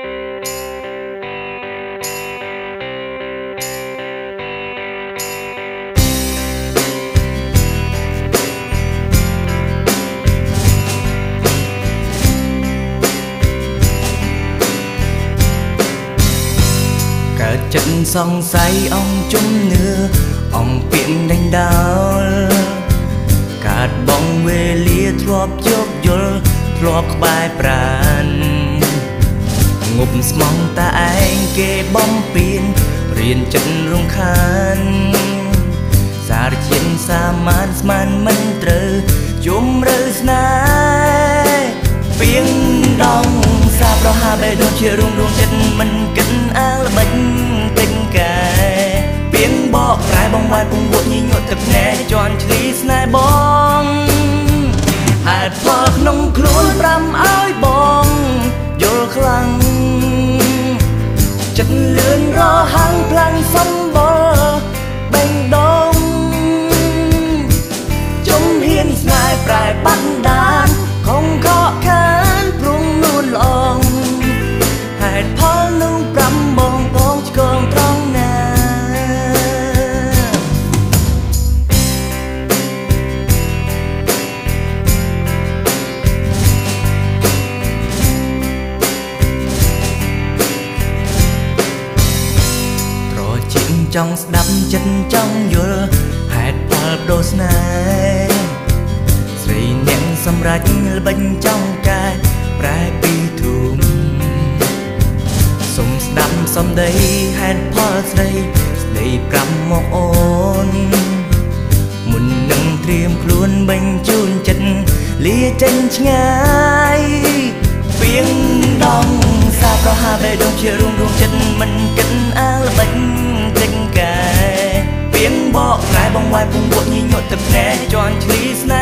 កើតចិត្តសង្ស័យអង្គជំនឿអង្គពៀនដេញដោលកាត់បងវេលាធ្លាប់ជោគយល់ធ្លាប់ក្បែរប្រា រៀនចិត្តរំខាន សារជាតិសាមានស្មានមិនត្រូវជុំរើស្នេហ៍ពីងដងសាប្រហាបេះដូងជារួ ចង់ស្ដាប់ចិត្តចង់យល់ហេតុផលបដូរស្នេហ៍ស្រីអ្នកសម្រេចល្បិញចង់កែប្រែពីធុំសុំស្ដាប់សំដីហេតុផលស្ដីស្ដីប្រាប់មកអូន មុននឹងត្រៀមខ្លួនបញ្ជូនចិត្តលាចេញឆ្ងាយពីងដងសាប្រហាបេះដូងជារួមរួមចិត្តមិន វក់ញញក់ទឹកភ្នែកជន់ឈ្លីស្នេ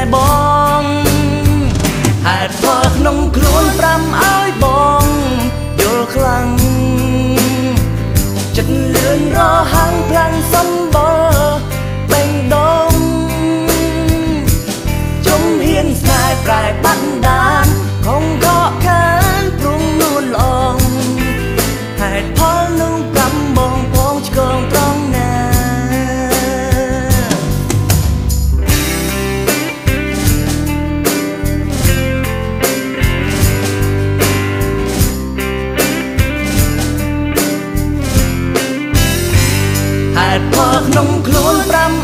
ក្នុងខ្លួន5